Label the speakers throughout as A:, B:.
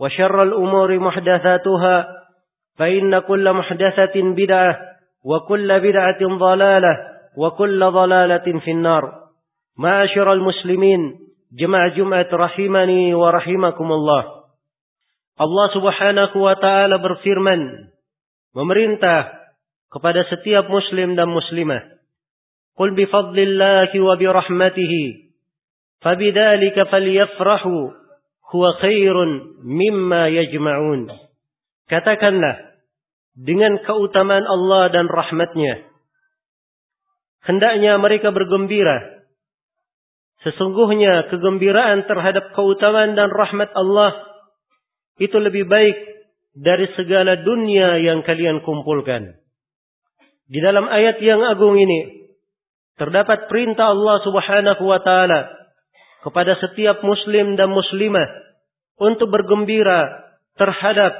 A: وشر الأمور محدثاتها فإن كل محدثة بدعة وكل بدعة ضلالة وكل ضلالة في النار. معاشر المسلمين جمع جمعة رحمني ورحمكم الله. Allah subhanahu wa ta'ala berfirman memerintah kepada setiap muslim dan muslimah. قل بفضل الله وبرحمته فبذلك فليفرحوا huwa khairun mimma yajma'un. Katakanlah dengan keutamaan Allah dan rahmatnya. Hendaknya mereka bergembira. Sesungguhnya kegembiraan terhadap keutamaan dan rahmat Allah itu lebih baik dari segala dunia yang kalian kumpulkan. Di dalam ayat yang agung ini terdapat perintah Allah Subhanahu wa taala kepada setiap muslim dan muslimah untuk bergembira terhadap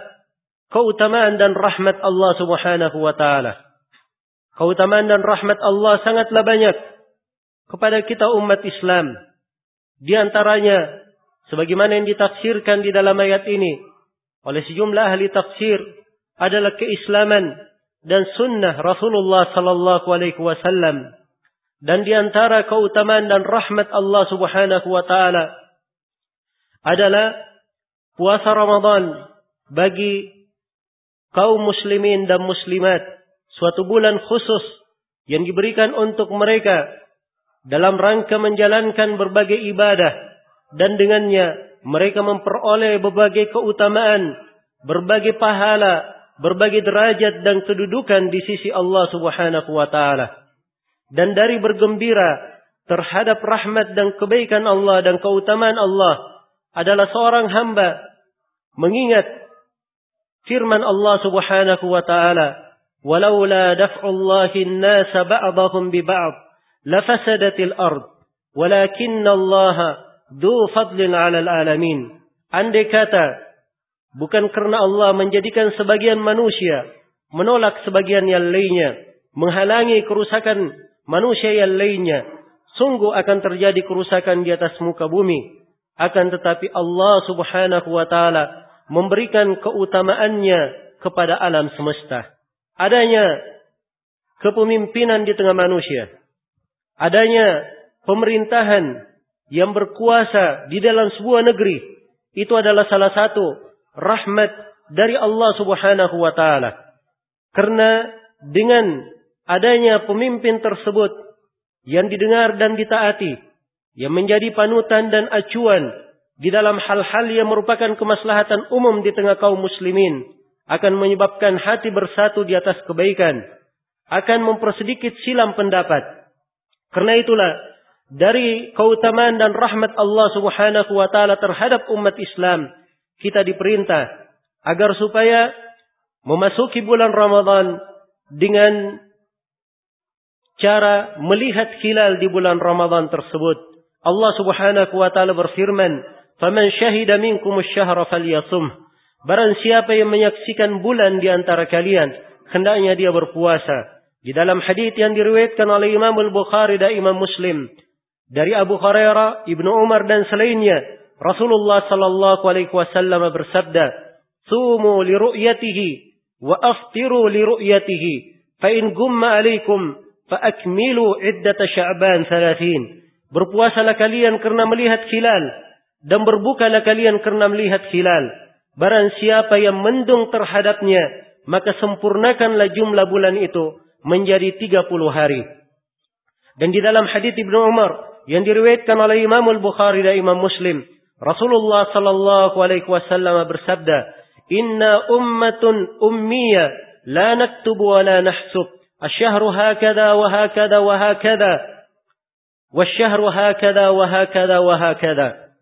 A: keutamaan dan rahmat Allah Subhanahu wa taala. Keutamaan dan rahmat Allah sangatlah banyak kepada kita umat Islam. Di antaranya sebagaimana yang ditafsirkan di dalam ayat ini oleh sejumlah ahli tafsir adalah keislaman dan sunnah Rasulullah sallallahu alaihi wasallam dan di antara keutamaan dan rahmat Allah Subhanahu wa taala adalah puasa Ramadan bagi kaum muslimin dan muslimat suatu bulan khusus yang diberikan untuk mereka dalam rangka menjalankan berbagai ibadah dan dengannya mereka memperoleh berbagai keutamaan, berbagai pahala, berbagai derajat dan kedudukan di sisi Allah Subhanahu wa taala. Dan dari bergembira terhadap rahmat dan kebaikan Allah dan keutamaan Allah adalah seorang hamba mengingat firman Allah Subhanahu wa taala walaula daf'ullahi an-nas ba'dahum bi ba'd lafasadatil ard walakinna Allah dzu fadlin 'alal alamin andai kata bukan karena Allah menjadikan sebagian manusia menolak sebagian yang lainnya menghalangi kerusakan manusia yang lainnya, sungguh akan terjadi kerusakan di atas muka bumi. Akan tetapi Allah subhanahu wa ta'ala memberikan keutamaannya kepada alam semesta. Adanya kepemimpinan di tengah manusia. Adanya pemerintahan yang berkuasa di dalam sebuah negeri. Itu adalah salah satu rahmat dari Allah subhanahu wa ta'ala. Karena dengan adanya pemimpin tersebut yang didengar dan ditaati, yang menjadi panutan dan acuan di dalam hal-hal yang merupakan kemaslahatan umum di tengah kaum muslimin, akan menyebabkan hati bersatu di atas kebaikan, akan mempersedikit silam pendapat. Karena itulah dari keutamaan dan rahmat Allah Subhanahu wa taala terhadap umat Islam, kita diperintah agar supaya memasuki bulan Ramadan dengan cara melihat hilal di bulan Ramadan tersebut. Allah Subhanahu wa taala berfirman, "Faman syahida minkum asy-syahra falyasum." Barang siapa yang menyaksikan bulan di antara kalian, hendaknya dia berpuasa. Di dalam hadis yang diriwayatkan oleh Imam Al-Bukhari dan Imam Muslim dari Abu Hurairah, Ibnu Umar dan selainnya, Rasulullah sallallahu alaihi wasallam bersabda, "Sumu li ru'yatihi wa aftiru li ru'yatihi, fa in gumma alaikum fa akmilu iddata Sya'ban 30." Berpuasalah kalian karena melihat hilal dan berbukalah kalian karena melihat hilal. Barang siapa yang mendung terhadapnya, maka sempurnakanlah jumlah bulan itu menjadi 30 hari. Dan di dalam hadis Ibnu Umar yang diriwayatkan oleh Imam Al-Bukhari dan Imam Muslim, Rasulullah sallallahu alaihi wasallam bersabda, "Inna ummatun ummiyah la naktubu wa la nahsub. Asy-syahru wa hakada wa hakada. Wasyahru hakada wa hakada wa hakada."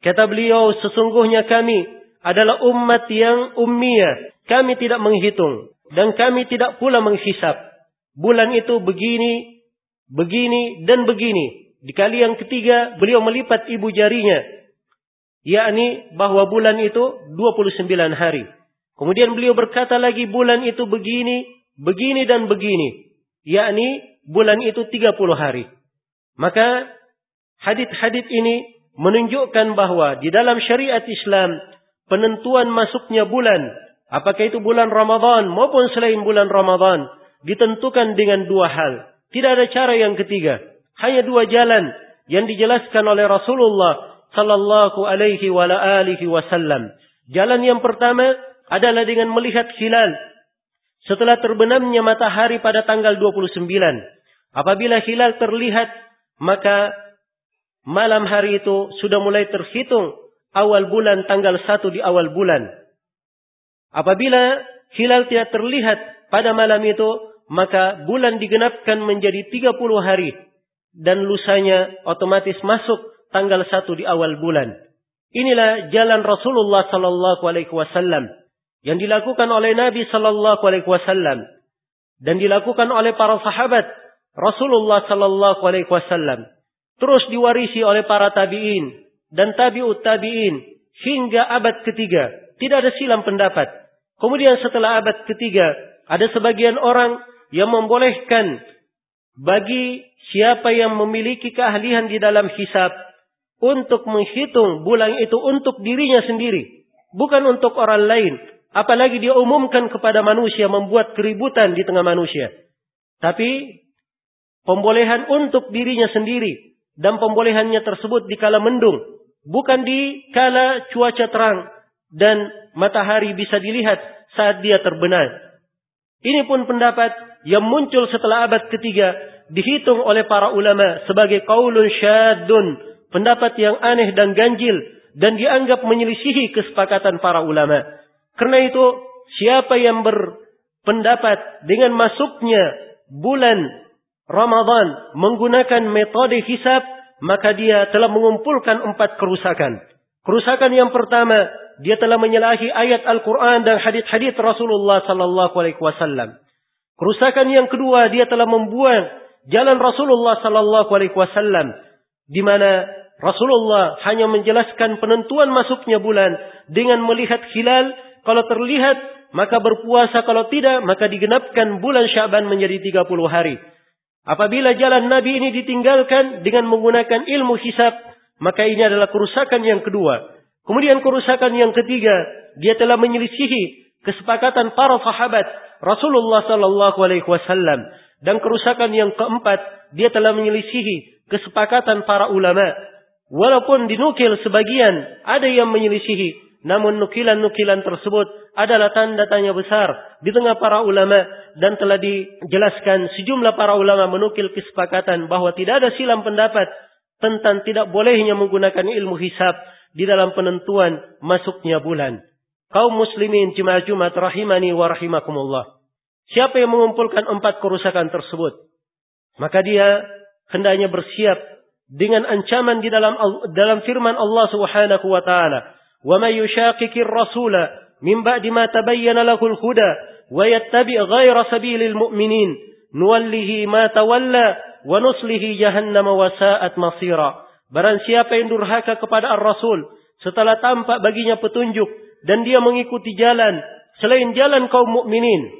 A: Kata beliau, sesungguhnya kami adalah umat yang ummiyah. Kami tidak menghitung dan kami tidak pula menghisap bulan itu begini, begini, dan begini. Di kali yang ketiga, beliau melipat ibu jarinya. Yakni bahwa bulan itu 29 hari. Kemudian beliau berkata lagi bulan itu begini, begini, dan begini. Yakni bulan itu 30 hari. Maka hadit-hadit ini menunjukkan bahwa di dalam syariat Islam penentuan masuknya bulan, apakah itu bulan Ramadan maupun selain bulan Ramadan, ditentukan dengan dua hal. Tidak ada cara yang ketiga. Hanya dua jalan yang dijelaskan oleh Rasulullah sallallahu alaihi wa alihi wasallam. Jalan yang pertama adalah dengan melihat hilal setelah terbenamnya matahari pada tanggal 29. Apabila hilal terlihat, maka malam hari itu sudah mulai terhitung awal bulan tanggal 1 di awal bulan. Apabila hilal tidak terlihat pada malam itu, maka bulan digenapkan menjadi 30 hari dan lusanya otomatis masuk tanggal 1 di awal bulan. Inilah jalan Rasulullah sallallahu alaihi wasallam yang dilakukan oleh Nabi sallallahu alaihi wasallam dan dilakukan oleh para sahabat Rasulullah sallallahu alaihi wasallam terus diwarisi oleh para tabi'in dan tabi'ut tabi'in hingga abad ketiga tidak ada silam pendapat kemudian setelah abad ketiga ada sebagian orang yang membolehkan bagi siapa yang memiliki keahlian di dalam hisab untuk menghitung bulan itu untuk dirinya sendiri, bukan untuk orang lain. Apalagi dia umumkan kepada manusia membuat keributan di tengah manusia. Tapi pembolehan untuk dirinya sendiri dan pembolehannya tersebut di kala mendung, bukan di kala cuaca terang dan matahari bisa dilihat saat dia terbenam. Ini pun pendapat yang muncul setelah abad ketiga dihitung oleh para ulama sebagai qaulun syadun, pendapat yang aneh dan ganjil dan dianggap menyelisihi kesepakatan para ulama. Karena itu, siapa yang berpendapat dengan masuknya bulan Ramadan menggunakan metode hisab, maka dia telah mengumpulkan empat kerusakan. Kerusakan yang pertama, dia telah menyalahi ayat Al-Quran dan hadith-hadith Rasulullah sallallahu alaihi wasallam. Kerusakan yang kedua, dia telah membuang jalan Rasulullah sallallahu alaihi wasallam di mana Rasulullah hanya menjelaskan penentuan masuknya bulan dengan melihat hilal, kalau terlihat maka berpuasa, kalau tidak maka digenapkan bulan Syaban menjadi 30 hari. Apabila jalan Nabi ini ditinggalkan dengan menggunakan ilmu hisab, maka ini adalah kerusakan yang kedua. Kemudian kerusakan yang ketiga, dia telah menyelisihi kesepakatan para sahabat Rasulullah sallallahu alaihi wasallam. Dan kerusakan yang keempat dia telah menyelisihi kesepakatan para ulama. Walaupun dinukil sebagian ada yang menyelisihi namun nukilan-nukilan tersebut adalah tanda tanya besar di tengah para ulama dan telah dijelaskan sejumlah para ulama menukil kesepakatan bahwa tidak ada silam pendapat tentang tidak bolehnya menggunakan ilmu hisab di dalam penentuan masuknya bulan. Kaum muslimin jemaah Jumat rahimani wa rahimakumullah. Siapa yang mengumpulkan empat kerusakan tersebut, maka dia hendaknya bersiap dengan ancaman di dalam dalam firman Allah Subhanahu wa taala, "Wa may yushaqiqir rasula min ba'di ma tabayyana lahul huda wa yattabi' ghayra sabilil mu'minin, nuwallihi ma tawalla wa nuslihi jahannam wa sa'at masira." Barang siapa yang durhaka kepada Ar-Rasul setelah tampak baginya petunjuk dan dia mengikuti jalan selain jalan kaum mukminin,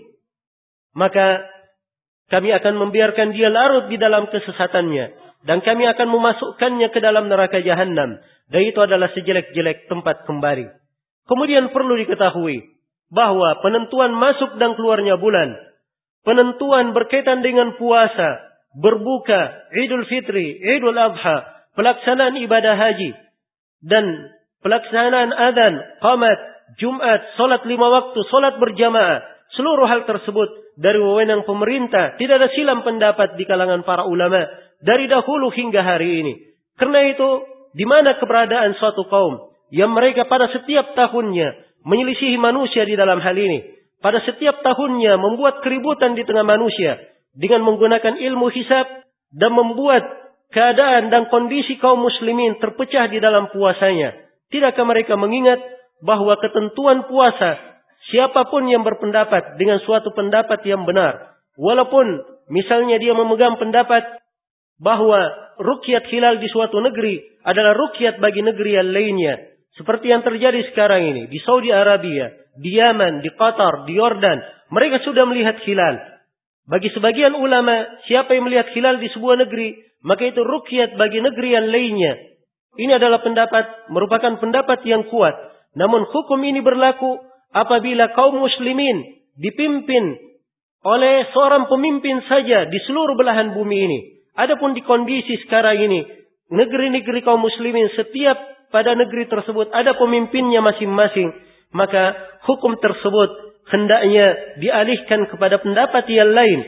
A: maka kami akan membiarkan dia larut di dalam kesesatannya dan kami akan memasukkannya ke dalam neraka jahanam dan itu adalah sejelek-jelek tempat kembali. Kemudian perlu diketahui bahwa penentuan masuk dan keluarnya bulan, penentuan berkaitan dengan puasa, berbuka, Idul Fitri, Idul Adha, pelaksanaan ibadah haji, dan pelaksanaan adan, qamat, Jumat, solat lima waktu, solat berjamaah, seluruh hal tersebut dari wewenang pemerintah, tidak ada silam pendapat di kalangan para ulama dari dahulu hingga hari ini. Karena itu, di mana keberadaan suatu kaum yang mereka pada setiap tahunnya menyelisihi manusia di dalam hal ini, pada setiap tahunnya membuat keributan di tengah manusia dengan menggunakan ilmu hisab dan membuat keadaan dan kondisi kaum muslimin terpecah di dalam puasanya. Tidakkah mereka mengingat bahwa ketentuan puasa siapa pun yang berpendapat dengan suatu pendapat yang benar, walaupun misalnya dia memegang pendapat bahwa rukyat hilal di suatu negeri adalah rukyat bagi negeri yang lainnya, seperti yang terjadi sekarang ini di Saudi Arabia, di Yaman, di Qatar, di Yordan, mereka sudah melihat hilal. Bagi sebagian ulama, siapa yang melihat hilal di sebuah negeri, maka itu rukyat bagi negeri yang lainnya. Ini adalah pendapat, merupakan pendapat yang kuat. Namun hukum ini berlaku apabila kaum muslimin dipimpin oleh seorang pemimpin saja di seluruh belahan bumi ini. Adapun di kondisi sekarang ini, negeri-negeri kaum muslimin setiap pada negeri tersebut ada pemimpinnya masing-masing, maka hukum tersebut hendaknya dialihkan kepada pendapat yang lain.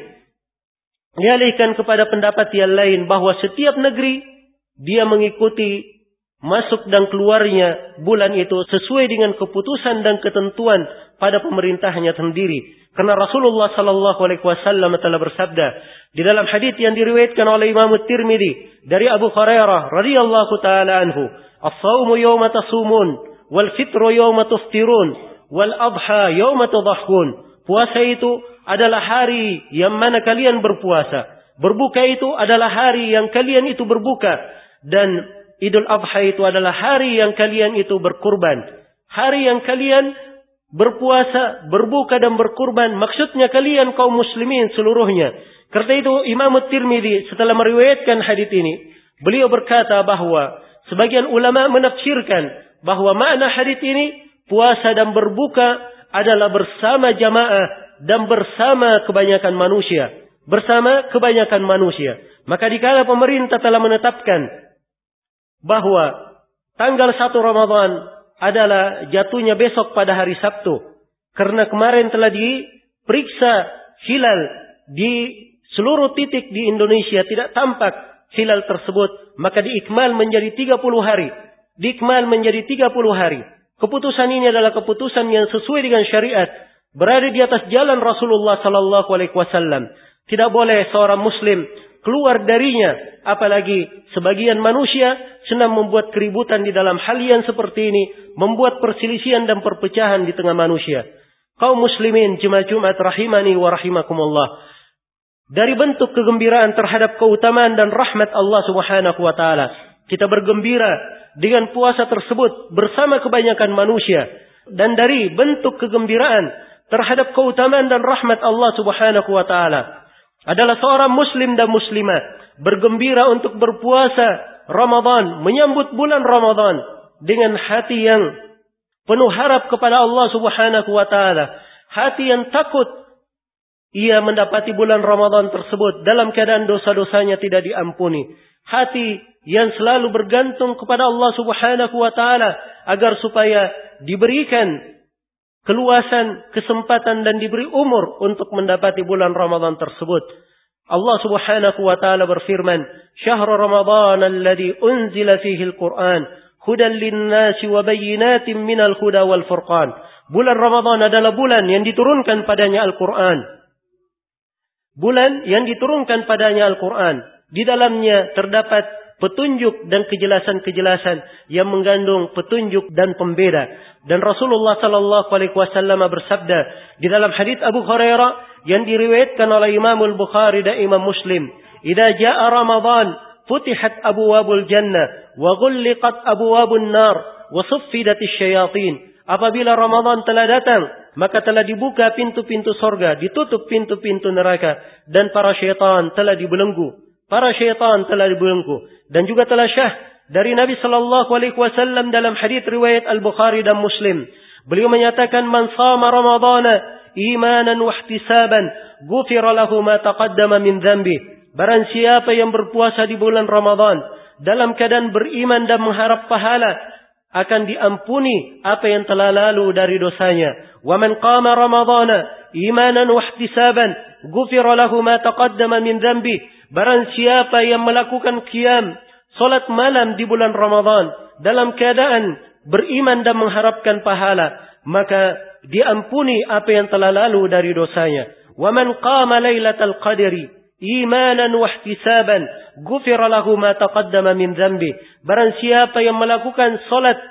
A: Dialihkan kepada pendapat yang lain bahwa setiap negeri dia mengikuti masuk dan keluarnya bulan itu sesuai dengan keputusan dan ketentuan pada pemerintahnya sendiri. Karena Rasulullah Sallallahu Alaihi Wasallam telah bersabda di dalam hadis yang diriwayatkan oleh Imam Tirmidzi dari Abu Hurairah radhiyallahu taala anhu, "As-saumu yawma tasumun, wal fitru yawma tuftirun, wal adha yawma tudhahun." Puasa itu adalah hari yang mana kalian berpuasa. Berbuka itu adalah hari yang kalian itu berbuka dan Idul Adha itu adalah hari yang kalian itu berkurban. Hari yang kalian berpuasa, berbuka dan berkurban. Maksudnya kalian kaum muslimin seluruhnya. Karena itu Imam Tirmidzi setelah meriwayatkan hadis ini, beliau berkata bahwa sebagian ulama menafsirkan bahwa makna hadis ini puasa dan berbuka adalah bersama jamaah dan bersama kebanyakan manusia. Bersama kebanyakan manusia. Maka dikala pemerintah telah menetapkan bahwa tanggal 1 Ramadan adalah jatuhnya besok pada hari Sabtu. Karena kemarin telah diperiksa hilal di seluruh titik di Indonesia tidak tampak hilal tersebut. Maka diikmal menjadi 30 hari. Diikmal menjadi 30 hari. Keputusan ini adalah keputusan yang sesuai dengan syariat. Berada di atas jalan Rasulullah Sallallahu Alaihi Wasallam. Tidak boleh seorang Muslim keluar darinya. Apalagi sebagian manusia senang membuat keributan di dalam hal yang seperti ini. Membuat perselisihan dan perpecahan di tengah manusia. Kaum muslimin jemaah Jumat rahimani wa rahimakumullah. Dari bentuk kegembiraan terhadap keutamaan dan rahmat Allah subhanahu wa ta'ala. Kita bergembira dengan puasa tersebut bersama kebanyakan manusia. Dan dari bentuk kegembiraan terhadap keutamaan dan rahmat Allah subhanahu wa ta'ala adalah seorang muslim dan muslimat bergembira untuk berpuasa Ramadan, menyambut bulan Ramadan dengan hati yang penuh harap kepada Allah Subhanahu wa taala, hati yang takut ia mendapati bulan Ramadan tersebut dalam keadaan dosa-dosanya tidak diampuni, hati yang selalu bergantung kepada Allah Subhanahu wa taala agar supaya diberikan keluasan, kesempatan dan diberi umur untuk mendapati bulan Ramadan tersebut. Allah Subhanahu wa taala berfirman, "Syahrul Ramadan alladhi unzila fihi al-Qur'an hudan lin-nasi wa bayyinatin minal huda wal furqan." Bulan Ramadan adalah bulan yang diturunkan padanya Al-Qur'an. Bulan yang diturunkan padanya Al-Qur'an. Di dalamnya terdapat petunjuk dan kejelasan-kejelasan yang mengandung petunjuk dan pembeda. Dan Rasulullah sallallahu alaihi wasallam bersabda di dalam hadis Abu Hurairah yang diriwayatkan oleh Imam Al-Bukhari dan Imam Muslim, "Idza jaa Ramadan, futihat abwabul jannah wa ghulliqat abwabun nar wa suffidat asyayatin." apabila Ramadan telah datang, maka telah dibuka pintu-pintu sorga, ditutup pintu-pintu neraka, dan para syaitan telah dibelenggu. Para syaitan telah dibelenggu. Dan juga telah syah dari Nabi Sallallahu Alaihi Wasallam dalam hadis riwayat Al-Bukhari dan Muslim. Beliau menyatakan, Man sama Ramadana imanan wa ihtisaban, gufira lahu ma taqaddama min dhanbi. Barang siapa yang berpuasa di bulan Ramadan, dalam keadaan beriman dan mengharap pahala, akan diampuni apa yang telah lalu dari dosanya. Wa man qama ramadhana imanan wa ihtisaban ghufira lahu ma taqaddama min dhanbi. Barang siapa yang melakukan qiyam salat malam di bulan Ramadan dalam keadaan beriman dan mengharapkan pahala, maka diampuni apa yang telah lalu dari dosanya. Wa man qama lailatal qadri imanan wa ihtisaban ghufira lahu ma taqaddama min dhanbi barang siapa yang melakukan salat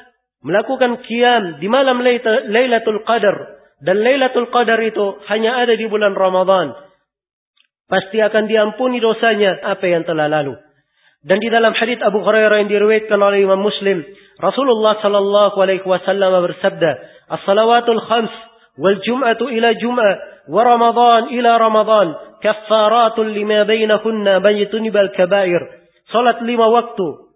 A: melakukan qiyam di malam Lailatul Qadar dan Lailatul Qadar itu hanya ada di bulan Ramadan pasti akan diampuni dosanya apa yang telah lalu dan di dalam hadis Abu Hurairah yang diriwayatkan oleh Imam Muslim Rasulullah sallallahu alaihi wasallam bersabda as-salawatul khams wal jum'atu ila jum'ah wa ramadan ila ramadan kaffaratun lima bainahunna baytunibal kabair. Salat lima waktu.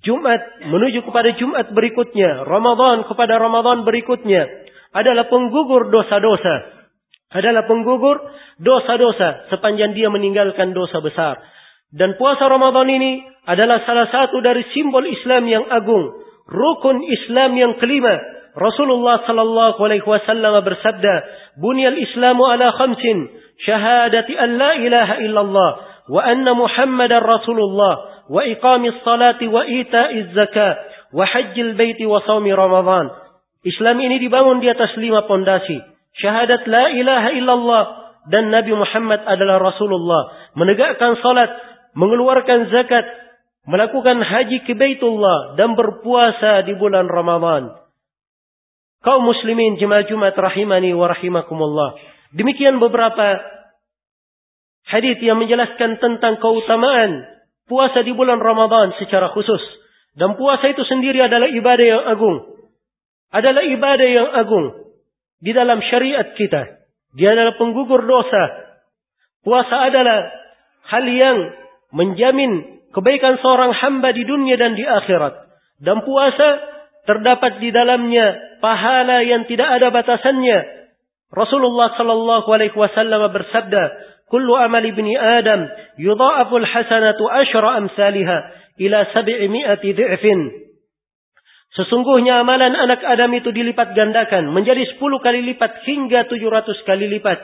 A: Jumat menuju kepada Jumat berikutnya. Ramadan kepada Ramadan berikutnya. Adalah penggugur dosa-dosa. Adalah penggugur dosa-dosa sepanjang dia meninggalkan dosa besar. Dan puasa Ramadan ini adalah salah satu dari simbol Islam yang agung, rukun Islam yang kelima. Rasulullah sallallahu alaihi wasallam bersabda, "Bunyal Islamu ala khamsin, syahadati an la ilaha illallah wa anna Muhammadar Rasulullah wa iqamis salati wa ita'iz zakat wa hajjil baiti wa shaumi Ramadan." Islam ini dibangun di atas lima pondasi. Syahadat la ilaha illallah dan Nabi Muhammad adalah Rasulullah. Menegakkan salat, mengeluarkan zakat, melakukan haji ke Baitullah dan berpuasa di bulan Ramadan. Kaum muslimin jemaah Jumat rahimani wa rahimakumullah. Demikian beberapa hadis yang menjelaskan tentang keutamaan puasa di bulan Ramadan secara khusus. Dan puasa itu sendiri adalah ibadah yang agung. Adalah ibadah yang agung di dalam syariat kita. Dia adalah penggugur dosa. Puasa adalah hal yang menjamin kebaikan seorang hamba di dunia dan di akhirat. Dan puasa terdapat di dalamnya pahala yang tidak ada batasannya Rasulullah sallallahu alaihi wasallam bersabda, "Kullu amali ibni Adam yudha'afu al-hasanatu asyra amsalha ila 700 dhi'fin." Sesungguhnya amalan anak Adam itu dilipat gandakan menjadi 10 kali lipat hingga 700 kali lipat.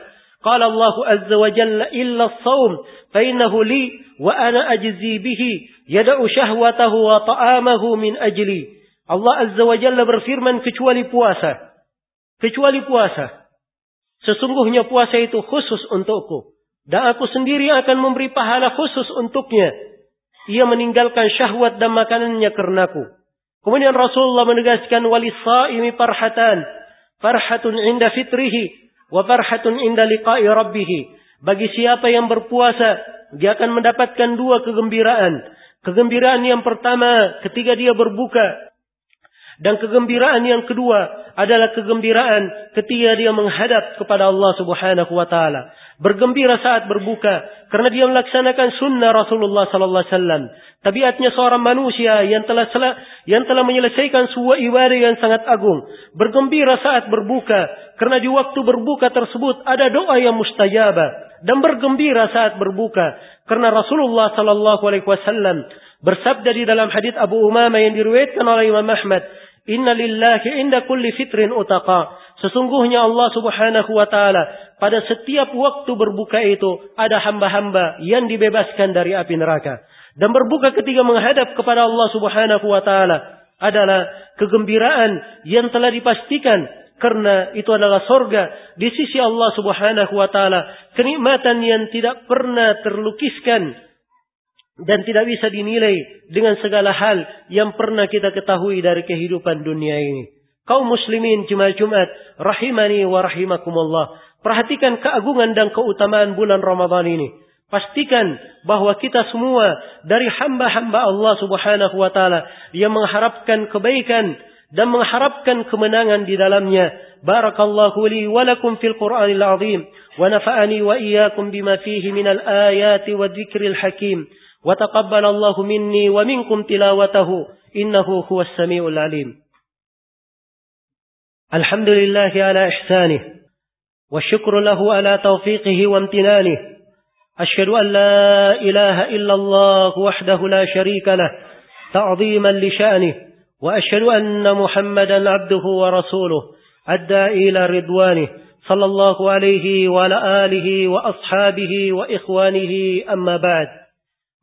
A: Qala Allah azza wa jalla illa as-sawm fa innahu li wa ana ajzi bihi yad'u shahwatahu wa ta'amahu min ajli. Allah azza wa jalla berfirman kecuali puasa. Kecuali puasa. Sesungguhnya puasa itu khusus untukku. Dan aku sendiri akan memberi pahala khusus untuknya. Ia meninggalkan syahwat dan makanannya karenaku. Kemudian Rasulullah menegaskan wali saimi farhatan. Farhatun inda fitrihi. Wa inda liqa'i. Bagi siapa yang berpuasa, dia akan mendapatkan dua kegembiraan. Kegembiraan yang pertama ketika dia berbuka. Dan kegembiraan yang kedua adalah kegembiraan ketika dia menghadap kepada Allah Subhanahu wa taala. Bergembira saat berbuka karena dia melaksanakan sunnah Rasulullah sallallahu alaihi wasallam. Tabiatnya seorang manusia yang telah yang telah menyelesaikan sebuah ibadah yang sangat agung. Bergembira saat berbuka karena di waktu berbuka tersebut ada doa yang mustajabah dan bergembira saat berbuka karena Rasulullah sallallahu alaihi wasallam bersabda di dalam hadis Abu Umamah yang diriwayatkan oleh Imam Ahmad Inna lillahi inda kulli fitrin utaqa. Sesungguhnya Allah subhanahu wa ta'ala pada setiap waktu berbuka itu ada hamba-hamba yang dibebaskan dari api neraka. Dan berbuka ketika menghadap kepada Allah subhanahu wa ta'ala adalah kegembiraan yang telah dipastikan karena itu adalah sorga di sisi Allah subhanahu wa ta'ala. Kenikmatan yang tidak pernah terlukiskan dan tidak bisa dinilai dengan segala hal yang pernah kita ketahui dari kehidupan dunia ini. Kaum muslimin jemaah Jumat, rahimani wa rahimakumullah. Perhatikan keagungan dan keutamaan bulan Ramadan ini. Pastikan bahwa kita semua dari hamba-hamba Allah subhanahu wa ta'ala yang mengharapkan kebaikan dan mengharapkan kemenangan di dalamnya. Barakallahu li wa lakum fil Qur'anil azim wa nafa'ani wa iyyakum bima fihi minal ayati wa dzikril hakim. Wa taqabbalallahu minni wa minkum tilawatahu innahu huwas samiul alim. Alhamdulillahi ala. والشكر له على توفيقه وامتنانه. أشهد أن لا إله إلا الله وحده لا شريك له تعظيما لشأنه وأشهد أن محمدا عبده ورسوله أدى إلى رضوانه صلى الله عليه وعلى آله وأصحابه وإخوانه أما بعد.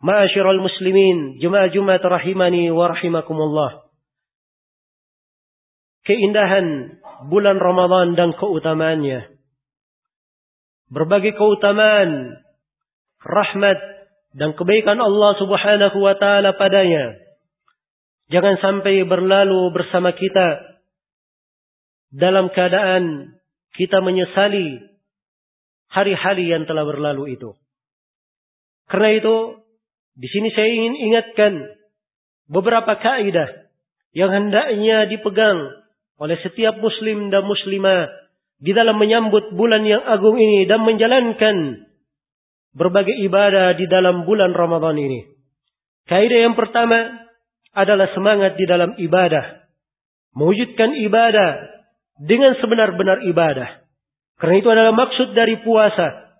A: معاشر المسلمين جماعة جمعة رحمني ورحمكم الله. keindahan bulan Ramadan dan keutamaannya. Berbagai keutamaan, rahmat, dan kebaikan Allah subhanahu wa ta'ala padanya Jangan sampai berlalu bersama kita dalam keadaan kita menyesali hari-hari yang telah berlalu itu. Karena itu, di sini saya ingin ingatkan beberapa kaidah yang hendaknya dipegang oleh setiap muslim dan muslimah di dalam menyambut bulan yang agung ini dan menjalankan berbagai ibadah di dalam bulan Ramadan ini. Kaidah yang pertama, adalah semangat di dalam ibadah. Mewujudkan ibadah dengan sebenar-benar ibadah. Karena itu adalah maksud dari puasa.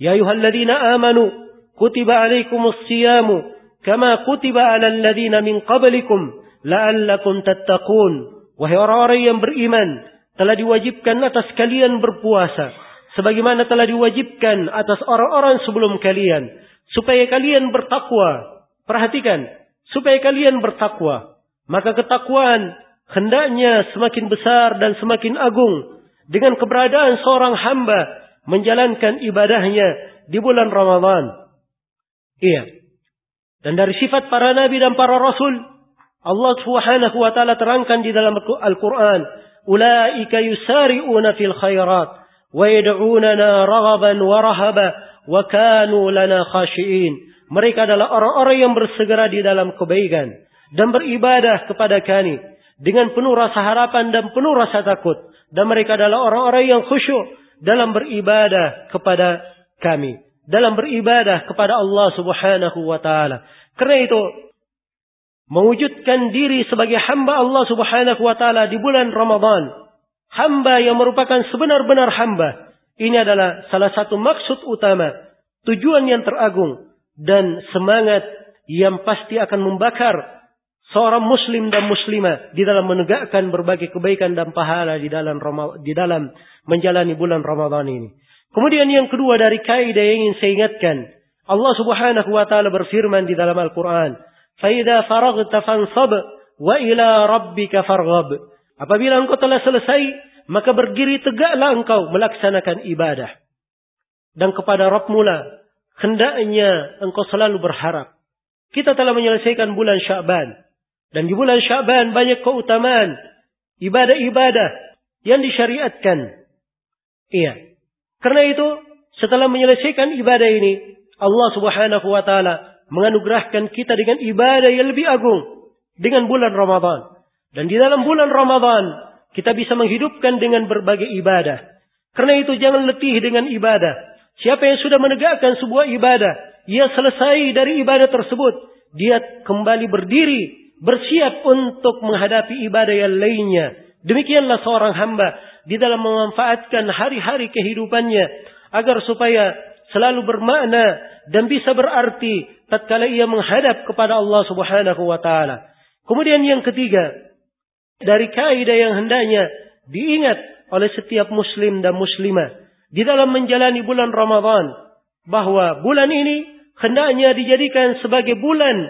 A: Ya ayuhalladzina amanu kutiba alaikumus siyamu kama kutiba alal ladzina min qablikum la'allakum tattaqun. Wahai orang-orang yang beriman, telah diwajibkan atas kalian berpuasa sebagaimana telah diwajibkan atas orang-orang sebelum kalian supaya kalian bertakwa. Perhatikan, supaya kalian bertakwa. Maka ketakwaan hendaknya semakin besar dan semakin agung dengan keberadaan seorang hamba menjalankan ibadahnya di bulan Ramadan. Iya. Dan dari sifat para nabi dan para rasul, Allah Subhanahu wa taala terangkan di dalam Al-Qur'an, "Ulaika yusari'una fil khairat wa yad'unana raghaban wa rahaba wa kanu lana khashi'in." Mereka adalah orang-orang yang bersegera di dalam kebaikan dan beribadah kepada kami dengan penuh rasa harapan dan penuh rasa takut. Dan mereka adalah orang-orang yang khusyuk dalam beribadah kepada kami. Dalam beribadah kepada Allah subhanahu wa ta'ala. Karena itu, mewujudkan diri sebagai hamba Allah subhanahu wa ta'ala di bulan Ramadan. Hamba yang merupakan sebenar-benar hamba. Ini adalah salah satu maksud utama. Tujuan yang teragung dan semangat yang pasti akan membakar seorang muslim dan muslimah di dalam menegakkan berbagai kebaikan dan pahala di dalam di dalam menjalani bulan Ramadan ini. Kemudian yang kedua dari kaidah yang ingin saya ingatkan, Allah Subhanahu wa taala berfirman di dalam Al-Qur'an, "Fa faraghta fansab wa ila rabbika farghab." Apabila engkau telah selesai, maka berdiri tegaklah engkau melaksanakan ibadah. Dan kepada Rabbmu lah hendaknya engkau selalu berharap. Kita telah menyelesaikan bulan Sya'ban. Dan di bulan Sya'ban banyak keutamaan. Ibadah-ibadah yang disyariatkan. Iya. Karena itu, setelah menyelesaikan ibadah ini, Allah subhanahu wa ta'ala menganugerahkan kita dengan ibadah yang lebih agung. Dengan bulan Ramadan. Dan di dalam bulan Ramadan, kita bisa menghidupkan dengan berbagai ibadah. Karena itu jangan letih dengan ibadah. Siapa yang sudah menegakkan sebuah ibadah, ia selesai dari ibadah tersebut, dia kembali berdiri, bersiap untuk menghadapi ibadah yang lainnya. Demikianlah seorang hamba di dalam memanfaatkan hari-hari kehidupannya agar supaya selalu bermakna dan bisa berarti tatkala ia menghadap kepada Allah Subhanahu wa taala. Kemudian yang ketiga, dari kaidah yang hendaknya diingat oleh setiap muslim dan muslimah di dalam menjalani bulan Ramadan bahwa bulan ini hendaknya dijadikan sebagai bulan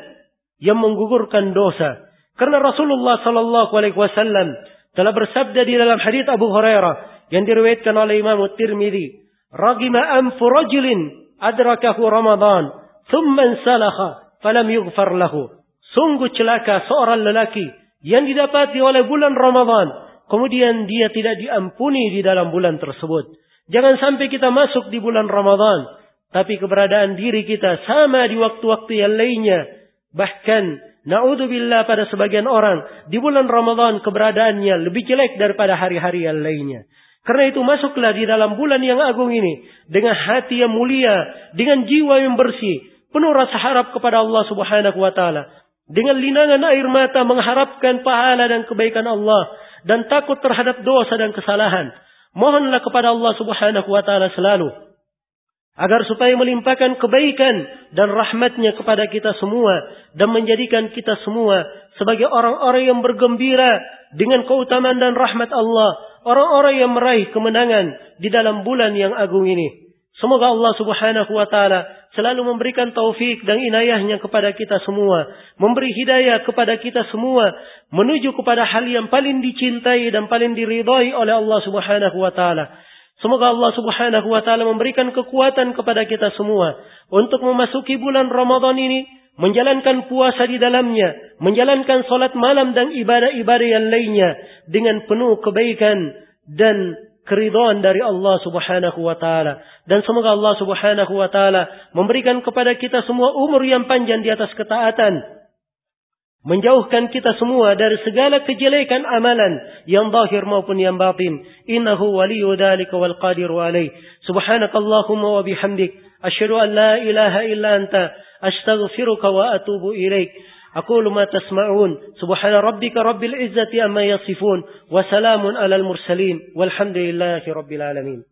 A: yang menggugurkan dosa. Karena Rasulullah sallallahu alaihi wasallam telah bersabda di dalam hadis Abu Hurairah yang diriwayatkan oleh Imam Tirmidzi, "Ragima anfu rajulin adrakahu Ramadan, thumma salakha falam yughfar lahu." Sungguh celaka seorang lelaki yang didapati oleh bulan Ramadan, kemudian dia tidak diampuni di dalam bulan tersebut. Jangan sampai kita masuk di bulan Ramadan. Tapi keberadaan diri kita sama di waktu-waktu yang lainnya. Bahkan Naudzubillah pada sebagian orang di bulan Ramadan keberadaannya lebih jelek daripada hari-hari yang lainnya. Karena itu masuklah di dalam bulan yang agung ini dengan hati yang mulia, dengan jiwa yang bersih, penuh rasa harap kepada Allah Subhanahu wa taala. Dengan linangan air mata mengharapkan pahala dan kebaikan Allah dan takut terhadap dosa dan kesalahan. Mohonlah kepada Allah Subhanahu wa taala selalu agar supaya melimpahkan kebaikan dan rahmatnya kepada kita semua dan menjadikan kita semua sebagai orang-orang yang bergembira dengan keutamaan dan rahmat Allah, orang-orang yang meraih kemenangan di dalam bulan yang agung ini. Semoga Allah Subhanahu wa taala selalu memberikan taufik dan inayahnya kepada kita semua, memberi hidayah kepada kita semua menuju kepada hal yang paling dicintai dan paling diridhai oleh Allah Subhanahu wa taala. Semoga Allah Subhanahu wa taala memberikan kekuatan kepada kita semua untuk memasuki bulan Ramadan ini, menjalankan puasa di dalamnya, menjalankan salat malam dan ibadah-ibadah yang lainnya dengan penuh kebaikan dan keridhaan dari Allah Subhanahu wa taala. Dan semoga Allah Subhanahu wa taala memberikan kepada kita semua umur yang panjang di atas ketaatan menjauhkan kita semua dari segala kejelekan amalan yang zahir maupun yang batin. Innahu waliyyu dzalika wal qadiru alaih. Subhanakallahumma wa bihamdik. Asyhadu an la ilaha illa anta wa atubu ilaik أقول ما تسمعون. سبحان ربك رب العزة أما يصفون. وسلام على المرسلين. والحمد لله رب العالمين.